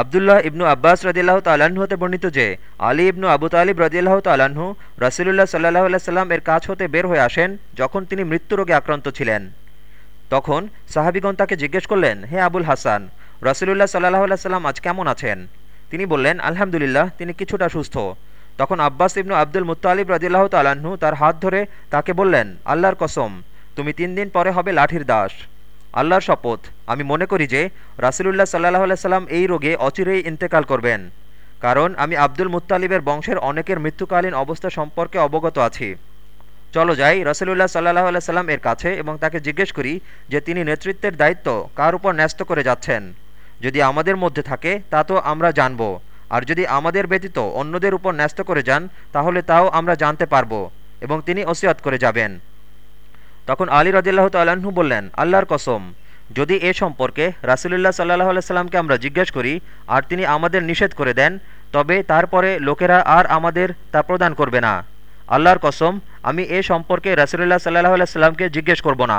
আবদুল্লাহ ইবনু আব্বাস রদিল্লাহ তাল্লাহ্ন হতে বর্ণিত যে, আলী ইবনু আবু তালিব রদিল্লাহ তাল্লাহ্ন রসিলুল্লাহ সাল্লাহ সাল্লাম এর কাছ হতে বের হয়ে আসেন যখন তিনি মৃত্যুরোগে আক্রান্ত ছিলেন। তখন সাহাবিগণ তাকে জিজ্ঞেস করলেন, হে আবুল হাসান, রসিলুল্লাহ সাল্লাহ সাল্লাম আজ কেমন আছেন? তিনি বললেন, আলহামদুলিল্লাহ, তিনি কিছুটা সুস্থ। তখন আব্বাস ইবনু আব্দুল মুতালিব রদিল্লাহ তাল্লাহ্ন তার হাত ধরে তাকে বললেন, আল্লাহর কসম, তুমি তিন দিন পরে হবে লাঠির দাস। আল্লাহর শপথ। আমি মনে করি যে রাসুলুল্লাহ সাল্লাহ সাল্লাম এই রোগে অচিরেই ইন্তেকাল করবেন। কারণ আমি আব্দুল মুত্তালিবের বংশের অনেকের মৃত্যুকালীন অবস্থা সম্পর্কে অবগত আছি। চলো যাই রসুলুল্লাহ সাল্লাহ সাল্লাম এর কাছে এবং তাকে জিজ্ঞেস করি যে তিনি নেতৃত্বের দায়িত্ব কার উপর ন্যস্ত করে যাচ্ছেন। যদি আমাদের মধ্যে থাকে, তা তো আমরা জানব। আর যদি আমাদের ব্যতীত অন্যদের উপর ন্যস্ত করে যান, তাহলে তাও আমরা জানতে পারব এবং তিনি ওসিয়ত করে যাবেন। তখন আলী রদিল্লাহ তাল্লাহ্ন বললেন, আল্লাহর কসম, যদি এ সম্পর্কে রাসুলুল্লাহ সাল্লাহ আলাইসাল্লামকে আমরা জিজ্ঞেস করি আর তিনি আমাদের নিষেধ করে দেন, তবে তারপরে লোকেরা আর আমাদের তা প্রদান করবে না। আল্লাহর কসম, আমি এ সম্পর্কে রাসুলুল্লাহ সাল্লাহ আলাইসাল্লামকে জিজ্ঞেস করব না।